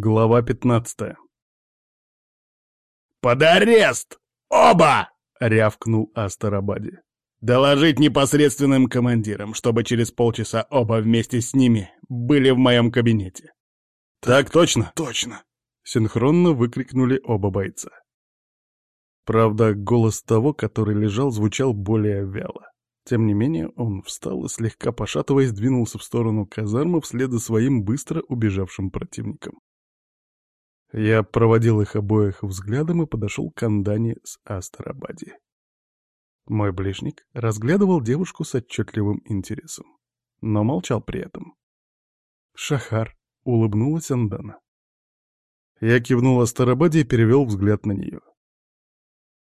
Глава 15 «Под арест! Оба!» — рявкнул Астарабаде. «Доложить непосредственным командирам, чтобы через полчаса оба вместе с ними были в моем кабинете». «Так точно?» «Точно!» — синхронно выкрикнули оба бойца. Правда, голос того, который лежал, звучал более вяло. Тем не менее, он встал и, слегка пошатываясь, двинулся в сторону казармы вслед за своим быстро убежавшим противником. Я проводил их обоих взглядом и подошел к Андане с Астарабади. Мой ближник разглядывал девушку с отчетливым интересом, но молчал при этом. «Шахар», — улыбнулась Андана. Я кивнул Астарабаде и перевел взгляд на нее.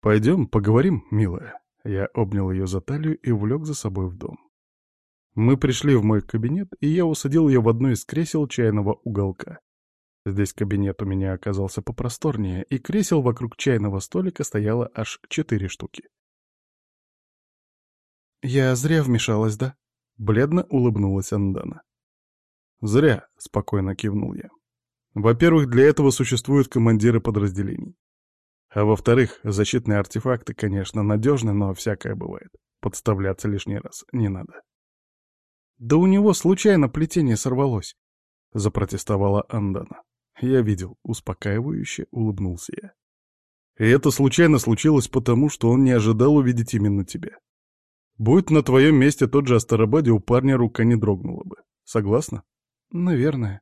«Пойдем, поговорим, милая». Я обнял ее за талию и увлек за собой в дом. Мы пришли в мой кабинет, и я усадил ее в одно из кресел чайного уголка. Здесь кабинет у меня оказался попросторнее, и кресел вокруг чайного столика стояло аж четыре штуки. «Я зря вмешалась, да?» — бледно улыбнулась Андана. «Зря», — спокойно кивнул я. «Во-первых, для этого существуют командиры подразделений. А во-вторых, защитные артефакты, конечно, надежны, но всякое бывает. Подставляться лишний раз не надо». «Да у него случайно плетение сорвалось», — запротестовала Андана. Я видел, успокаивающе улыбнулся я. И это случайно случилось потому, что он не ожидал увидеть именно тебя. Будь на твоем месте тот же Астарабаде, у парня рука не дрогнула бы. Согласна? Наверное.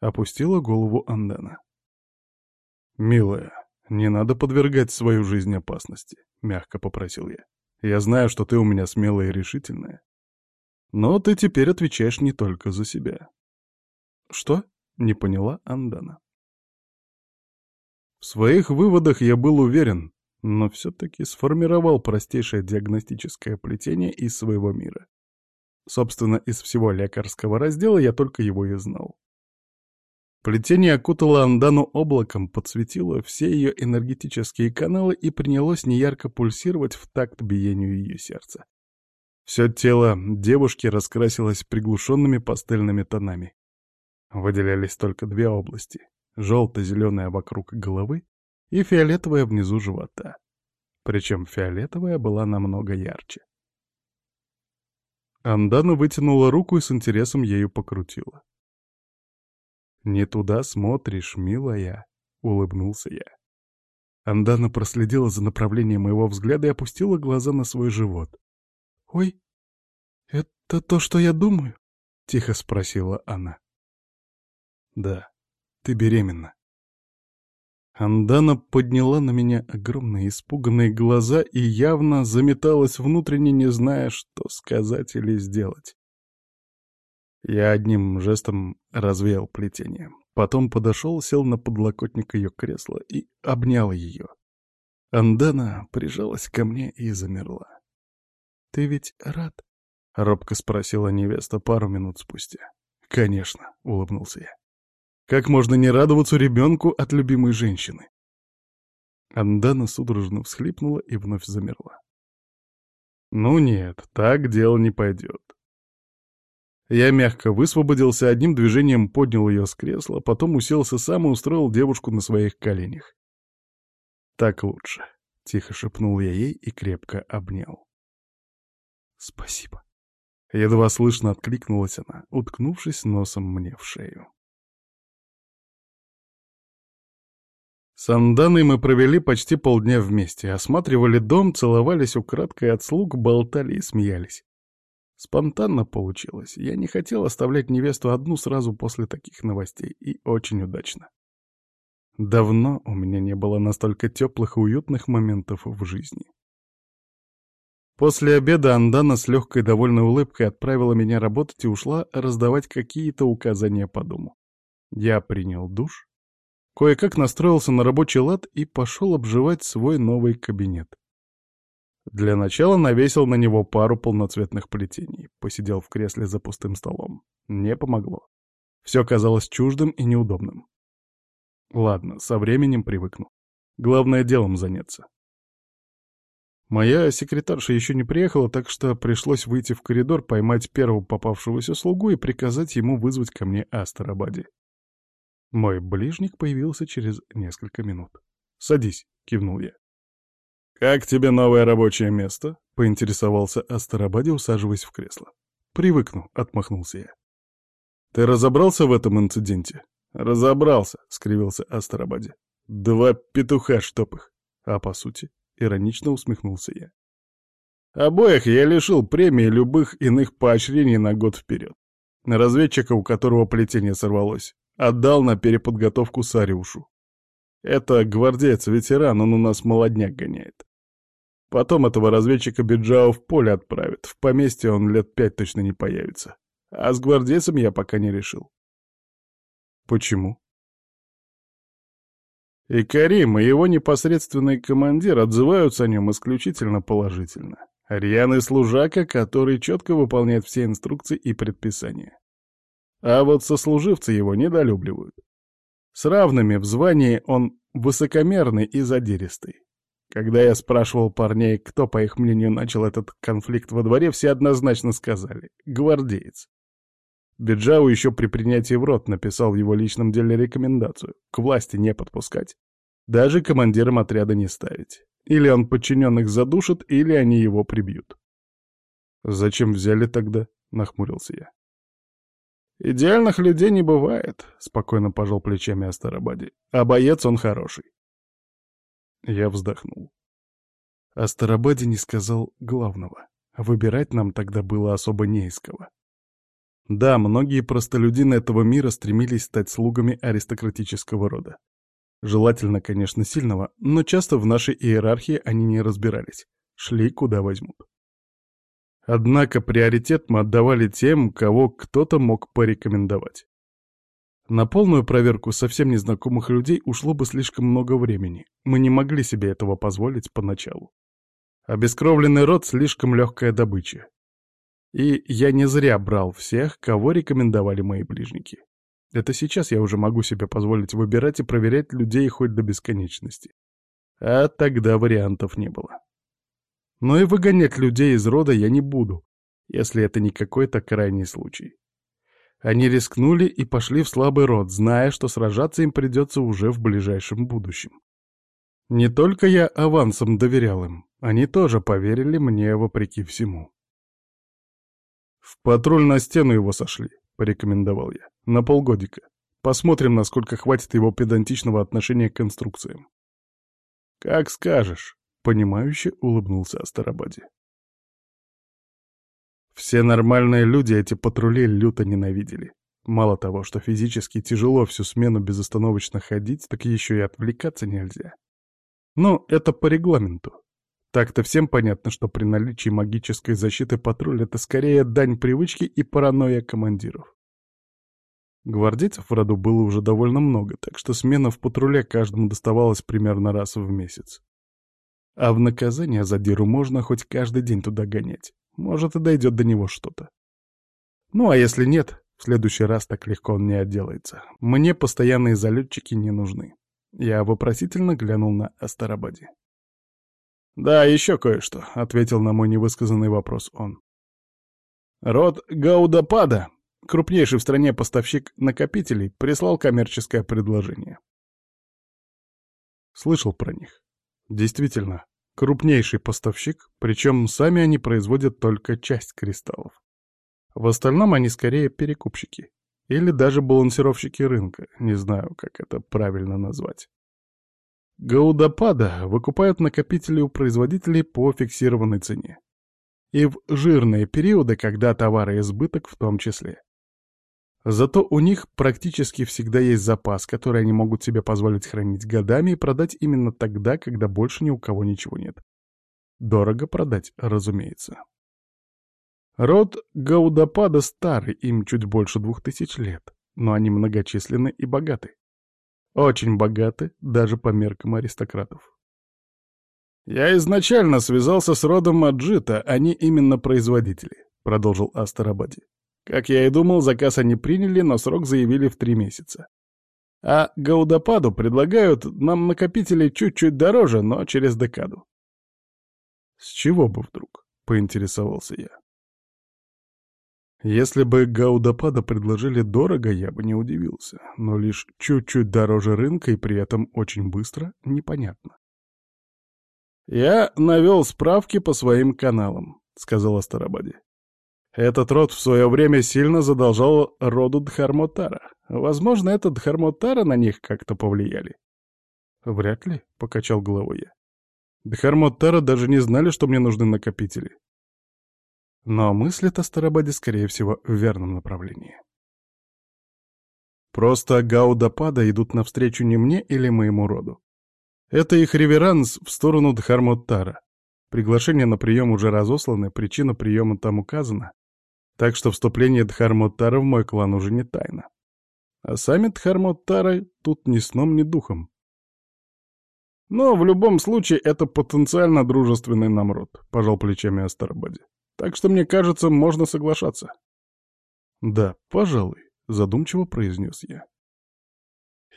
Опустила голову Андана. Милая, не надо подвергать свою жизнь опасности, мягко попросил я. Я знаю, что ты у меня смелая и решительная. Но ты теперь отвечаешь не только за себя. Что? Не поняла Андана. В своих выводах я был уверен, но все-таки сформировал простейшее диагностическое плетение из своего мира. Собственно, из всего лекарского раздела я только его и знал. Плетение окутало Андану облаком, подсветило все ее энергетические каналы и принялось неярко пульсировать в такт биению ее сердца. Все тело девушки раскрасилось приглушенными пастельными тонами. Выделялись только две области — желто-зеленая вокруг головы и фиолетовая внизу живота. Причем фиолетовая была намного ярче. Андана вытянула руку и с интересом ею покрутила. «Не туда смотришь, милая», — улыбнулся я. Андана проследила за направлением моего взгляда и опустила глаза на свой живот. «Ой, это то, что я думаю?» — тихо спросила она. Да, ты беременна. Андана подняла на меня огромные испуганные глаза и явно заметалась внутренне, не зная, что сказать или сделать. Я одним жестом развеял плетение. Потом подошел, сел на подлокотник ее кресла и обнял ее. Андана прижалась ко мне и замерла. «Ты ведь рад?» — робко спросила невеста пару минут спустя. «Конечно», — улыбнулся я. Как можно не радоваться ребенку от любимой женщины? Андана судорожно всхлипнула и вновь замерла. Ну нет, так дело не пойдет. Я мягко высвободился, одним движением поднял ее с кресла, потом уселся сам и устроил девушку на своих коленях. «Так лучше», — тихо шепнул я ей и крепко обнял. «Спасибо». Едва слышно откликнулась она, уткнувшись носом мне в шею. С Анданой мы провели почти полдня вместе, осматривали дом, целовались украдкой от слуг, болтали и смеялись. Спонтанно получилось. Я не хотел оставлять невесту одну сразу после таких новостей, и очень удачно. Давно у меня не было настолько теплых и уютных моментов в жизни. После обеда Андана с легкой довольной улыбкой отправила меня работать и ушла раздавать какие-то указания по дому. Я принял душ, Кое-как настроился на рабочий лад и пошел обживать свой новый кабинет. Для начала навесил на него пару полноцветных плетений, посидел в кресле за пустым столом. Не помогло. Все казалось чуждым и неудобным. Ладно, со временем привыкну. Главное делом заняться. Моя секретарша еще не приехала, так что пришлось выйти в коридор, поймать первого попавшегося слугу и приказать ему вызвать ко мне Астарабаде. Мой ближник появился через несколько минут. «Садись», — кивнул я. «Как тебе новое рабочее место?» — поинтересовался Астарабаде, усаживаясь в кресло. «Привыкну», — отмахнулся я. «Ты разобрался в этом инциденте?» «Разобрался», — скривился Астарабаде. «Два петуха, чтоб их». А по сути, иронично усмехнулся я. Обоих я лишил премии любых иных поощрений на год вперед. Разведчика, у которого плетение сорвалось, отдал на переподготовку Сариушу. Это гвардеец-ветеран, он у нас молодняк гоняет. Потом этого разведчика Биджао в поле отправят, в поместье он лет пять точно не появится. А с гвардейцем я пока не решил. Почему? И Карим, и его непосредственный командир отзываются о нем исключительно положительно. Рьяный служака, который четко выполняет все инструкции и предписания. А вот сослуживцы его недолюбливают. С равными в звании он высокомерный и задиристый. Когда я спрашивал парней, кто, по их мнению, начал этот конфликт во дворе, все однозначно сказали — гвардеец. Биджау еще при принятии в рот написал в его личном деле рекомендацию — к власти не подпускать. Даже командиром отряда не ставить. Или он подчиненных задушит, или они его прибьют. «Зачем взяли тогда?» — нахмурился я. «Идеальных людей не бывает», — спокойно пожал плечами Астарабаде. «А боец он хороший». Я вздохнул. Астарабаде не сказал главного. Выбирать нам тогда было особо не из кого. Да, многие простолюдины этого мира стремились стать слугами аристократического рода. Желательно, конечно, сильного, но часто в нашей иерархии они не разбирались. Шли куда возьмут. Однако приоритет мы отдавали тем, кого кто-то мог порекомендовать. На полную проверку совсем незнакомых людей ушло бы слишком много времени. Мы не могли себе этого позволить поначалу. Обескровленный род — слишком легкая добыча. И я не зря брал всех, кого рекомендовали мои ближники. Это сейчас я уже могу себе позволить выбирать и проверять людей хоть до бесконечности. А тогда вариантов не было. Но и выгонять людей из рода я не буду, если это не какой-то крайний случай. Они рискнули и пошли в слабый род, зная, что сражаться им придется уже в ближайшем будущем. Не только я авансом доверял им, они тоже поверили мне вопреки всему. «В патруль на стену его сошли», — порекомендовал я. На полгодика. Посмотрим, насколько хватит его педантичного отношения к конструкциям. «Как скажешь», — понимающе улыбнулся Астарабаде. Все нормальные люди эти патрули люто ненавидели. Мало того, что физически тяжело всю смену безостановочно ходить, так еще и отвлекаться нельзя. Ну, это по регламенту. Так-то всем понятно, что при наличии магической защиты патруль — это скорее дань привычки и паранойя командиров. Гвардейцев в роду было уже довольно много, так что смена в патруле каждому доставалась примерно раз в месяц. А в наказание за Диру можно хоть каждый день туда гонять. Может, и дойдет до него что-то. Ну, а если нет, в следующий раз так легко он не отделается. Мне постоянные залетчики не нужны. Я вопросительно глянул на Астарабаде. «Да, еще кое-что», — ответил на мой невысказанный вопрос он. «Род Гаудапада крупнейший в стране поставщик накопителей, прислал коммерческое предложение. Слышал про них. Действительно, крупнейший поставщик, причем сами они производят только часть кристаллов. В остальном они скорее перекупщики. Или даже балансировщики рынка, не знаю, как это правильно назвать. Гаудапада выкупают накопители у производителей по фиксированной цене. И в жирные периоды, когда товары избыток в том числе. Зато у них практически всегда есть запас, который они могут себе позволить хранить годами и продать именно тогда, когда больше ни у кого ничего нет. Дорого продать, разумеется. Род Гаудапада старый, им чуть больше двух тысяч лет, но они многочисленны и богаты. Очень богаты, даже по меркам аристократов. «Я изначально связался с родом Маджита, они именно производители», — продолжил Астарабади. Как я и думал, заказ они приняли, но срок заявили в три месяца. А Гаудападу предлагают нам накопители чуть-чуть дороже, но через декаду. С чего бы вдруг? — поинтересовался я. Если бы Гаудапада предложили дорого, я бы не удивился, но лишь чуть-чуть дороже рынка и при этом очень быстро — непонятно. «Я навел справки по своим каналам», — сказал Астарабаде. «Этот род в свое время сильно задолжал роду Дхармотара. Возможно, этот Дхармотара на них как-то повлияли». «Вряд ли», — покачал головой я. «Дхармотара даже не знали, что мне нужны накопители. Но мыслит о Старобаде, скорее всего, в верном направлении. Просто Гаудапада идут навстречу не мне или моему роду. Это их реверанс в сторону Дхармоттара. Приглашение на прием уже разосланы, причина приема там указана. Так что вступление Дхармоттара в мой клан уже не тайна. А сами Дхармоттары тут ни сном, ни духом. Но в любом случае это потенциально дружественный нам род, пожал плечами Астарбаде. Так что, мне кажется, можно соглашаться. Да, пожалуй, задумчиво произнес я.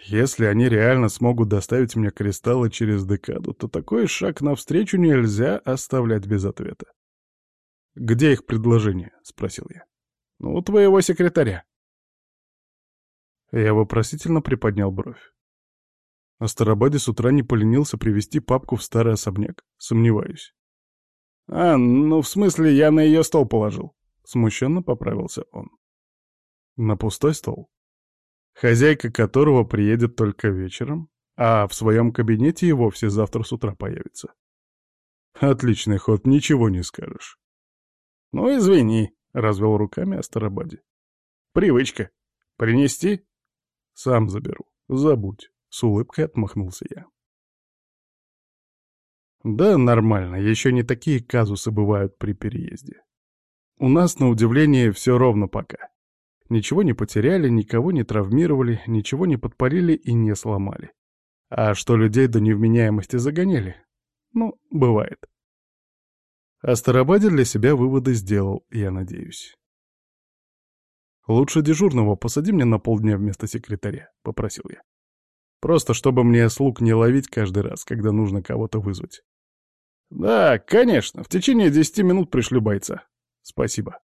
Если они реально смогут доставить мне кристаллы через декаду, то такой шаг навстречу нельзя оставлять без ответа. «Где их предложение?» — спросил я. «Ну, у твоего секретаря». Я вопросительно приподнял бровь. Астарабаде с утра не поленился привести папку в старый особняк. Сомневаюсь. «А, ну, в смысле, я на ее стол положил». Смущенно поправился он. «На пустой стол? Хозяйка которого приедет только вечером, а в своем кабинете и вовсе завтра с утра появится. Отличный ход, ничего не скажешь». «Ну, извини», — развел руками Астарабаде. «Привычка. Принести?» «Сам заберу. Забудь», — с улыбкой отмахнулся я. Да, нормально, еще не такие казусы бывают при переезде. У нас, на удивление, все ровно пока. Ничего не потеряли, никого не травмировали, ничего не подпалили и не сломали. А что людей до невменяемости загоняли? Ну, бывает. А Старобаде для себя выводы сделал, я надеюсь. «Лучше дежурного посади мне на полдня вместо секретаря», — попросил я. «Просто чтобы мне слуг не ловить каждый раз, когда нужно кого-то вызвать. «Да, конечно. В течение десяти минут пришлю бойца. Спасибо».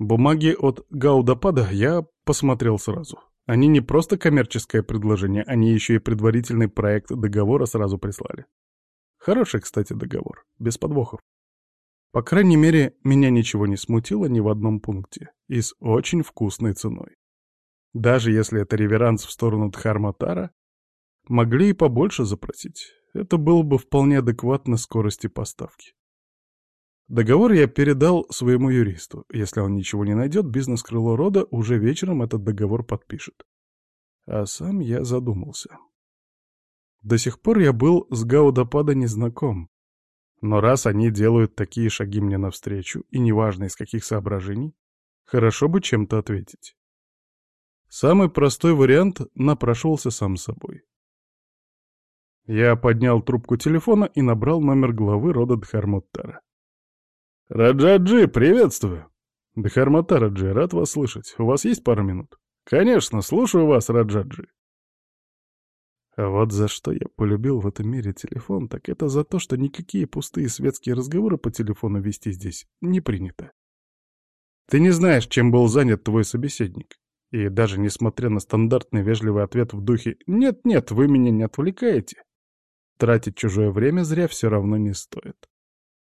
Бумаги от Гаудапада я посмотрел сразу. Они не просто коммерческое предложение, они еще и предварительный проект договора сразу прислали. Хороший, кстати, договор, без подвохов. По крайней мере, меня ничего не смутило ни в одном пункте, и с очень вкусной ценой. Даже если это реверанс в сторону Дхарматара, Могли и побольше запросить. Это было бы вполне адекватно скорости поставки. Договор я передал своему юристу. Если он ничего не найдет, бизнес-крыло рода уже вечером этот договор подпишет. А сам я задумался. До сих пор я был с Гаудапада незнаком. Но раз они делают такие шаги мне навстречу, и неважно из каких соображений, хорошо бы чем-то ответить. Самый простой вариант напрашивался сам собой. Я поднял трубку телефона и набрал номер главы рода Дхармоттара. «Раджаджи, приветствую!» «Дхармоттараджи, рад вас слышать. У вас есть пара минут?» «Конечно, слушаю вас, Раджаджи». А вот за что я полюбил в этом мире телефон, так это за то, что никакие пустые светские разговоры по телефону вести здесь не принято. Ты не знаешь, чем был занят твой собеседник. И даже несмотря на стандартный вежливый ответ в духе «нет-нет, вы меня не отвлекаете», Тратить чужое время зря все равно не стоит.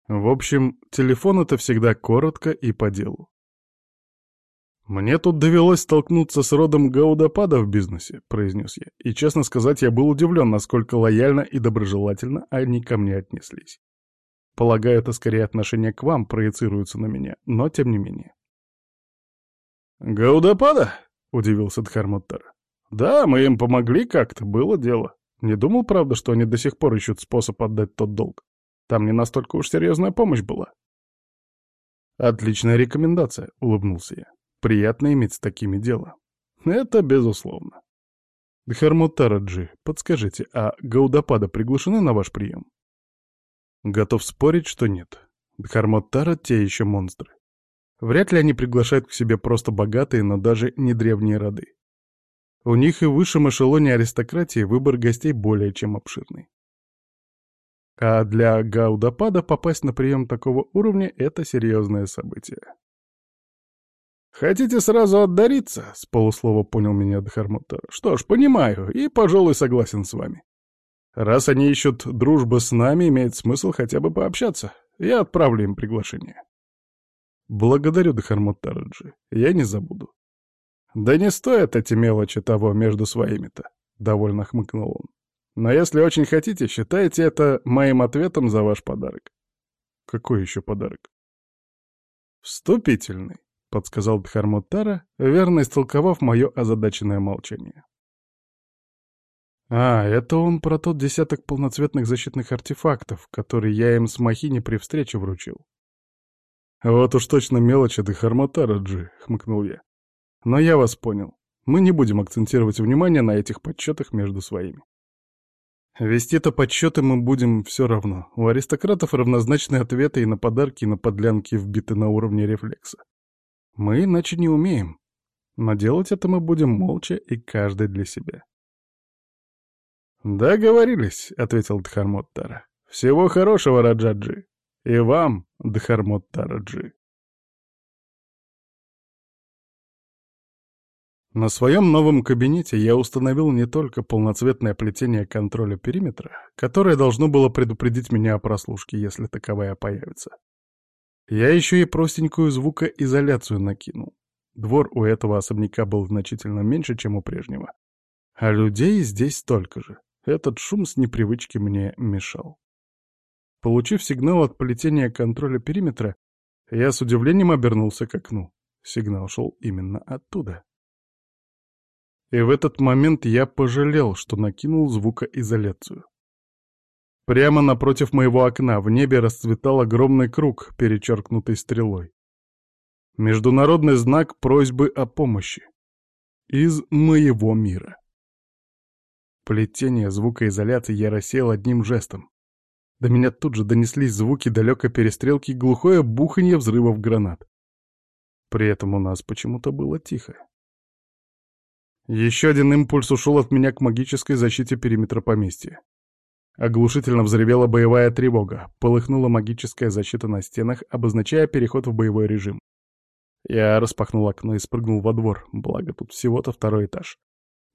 В общем, телефон — это всегда коротко и по делу. «Мне тут довелось столкнуться с родом Гаудапада в бизнесе», — произнес я. И, честно сказать, я был удивлен, насколько лояльно и доброжелательно они ко мне отнеслись. Полагаю, это скорее отношение к вам проецируется на меня, но тем не менее. «Гаудапада?» — удивился Дхармуттар. «Да, мы им помогли как-то, было дело. Не думал, правда, что они до сих пор ищут способ отдать тот долг. Там не настолько уж серьезная помощь была. «Отличная рекомендация», — улыбнулся я. «Приятно иметь с такими дело». «Это безусловно». Дхармутараджи, подскажите, а Гаудапада приглашены на ваш прием?» Готов спорить, что нет. Дхармоттара — те еще монстры. Вряд ли они приглашают к себе просто богатые, но даже не древние роды. У них и в высшем эшелоне аристократии выбор гостей более чем обширный. А для Гаудапада попасть на прием такого уровня — это серьезное событие. «Хотите сразу отдариться?» — с полуслова понял меня Дхармуттар. «Что ж, понимаю, и, пожалуй, согласен с вами. Раз они ищут дружбы с нами, имеет смысл хотя бы пообщаться. Я отправлю им приглашение». «Благодарю, Дхармуттараджи, я не забуду». «Да не стоит эти мелочи того между своими-то», — довольно хмыкнул он. «Но если очень хотите, считайте это моим ответом за ваш подарок». «Какой еще подарок?» «Вступительный», — подсказал Дхармуттара, верно истолковав мое озадаченное молчание. «А, это он про тот десяток полноцветных защитных артефактов, которые я им с Махини при встрече вручил». «Вот уж точно мелочи Дхармуттара, Джи», — хмыкнул я. «Но я вас понял. Мы не будем акцентировать внимание на этих подсчетах между своими. Вести-то подсчеты мы будем все равно. У аристократов равнозначные ответы и на подарки, и на подлянки вбиты на уровне рефлекса. Мы иначе не умеем. Но делать это мы будем молча и каждый для себя. «Договорились», — ответил Дхармоттара. «Всего хорошего, Раджаджи. И вам, Дхармоттараджи». На своем новом кабинете я установил не только полноцветное плетение контроля периметра, которое должно было предупредить меня о прослушке, если таковая появится. Я еще и простенькую звукоизоляцию накинул. Двор у этого особняка был значительно меньше, чем у прежнего. А людей здесь столько же. Этот шум с непривычки мне мешал. Получив сигнал от плетения контроля периметра, я с удивлением обернулся к окну. Сигнал шел именно оттуда. И в этот момент я пожалел, что накинул звукоизоляцию. Прямо напротив моего окна в небе расцветал огромный круг, перечеркнутый стрелой. Международный знак просьбы о помощи. Из моего мира. Плетение звукоизоляции я рассеял одним жестом. До меня тут же донеслись звуки далекой перестрелки и глухое буханье взрывов гранат. При этом у нас почему-то было тихо. Еще один импульс ушел от меня к магической защите периметра поместья. Оглушительно взревела боевая тревога, полыхнула магическая защита на стенах, обозначая переход в боевой режим. Я распахнул окно и спрыгнул во двор, благо тут всего-то второй этаж.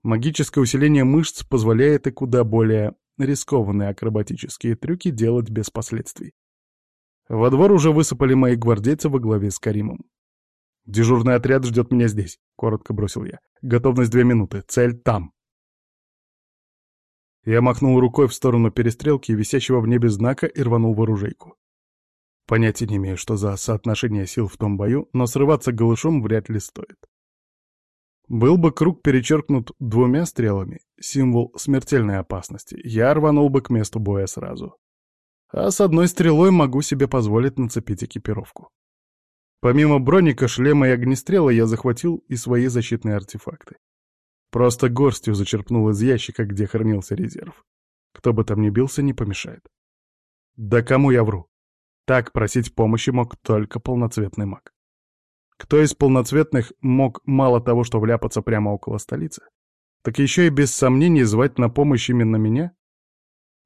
Магическое усиление мышц позволяет и куда более рискованные акробатические трюки делать без последствий. Во двор уже высыпали мои гвардейцы во главе с Каримом. «Дежурный отряд ждет меня здесь», — коротко бросил я. «Готовность две минуты. Цель там». Я махнул рукой в сторону перестрелки, висящего в небе знака, и рванул в оружейку. Понятия не имею, что за соотношение сил в том бою, но срываться голышом вряд ли стоит. Был бы круг перечеркнут двумя стрелами, символ смертельной опасности, я рванул бы к месту боя сразу. А с одной стрелой могу себе позволить нацепить экипировку. Помимо броника, шлема и огнестрела я захватил и свои защитные артефакты. Просто горстью зачерпнул из ящика, где хранился резерв. Кто бы там ни бился, не помешает. Да кому я вру? Так просить помощи мог только полноцветный маг. Кто из полноцветных мог мало того, что вляпаться прямо около столицы, так еще и без сомнений звать на помощь именно меня?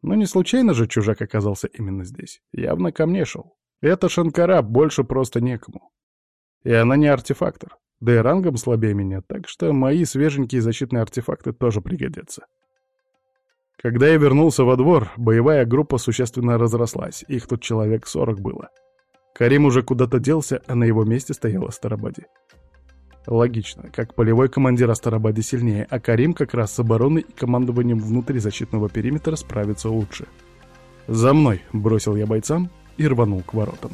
Но не случайно же чужак оказался именно здесь. Явно ко мне шел. Это Шанкара, больше просто некому. И она не артефактор да и рангом слабее меня, так что мои свеженькие защитные артефакты тоже пригодятся. Когда я вернулся во двор, боевая группа существенно разрослась, их тут человек 40 было. Карим уже куда-то делся, а на его месте стояла Старобади. Логично, как полевой командир Астарабаде сильнее, а Карим как раз с обороной и командованием внутри защитного периметра справится лучше. «За мной!» — бросил я бойцам и рванул к воротам.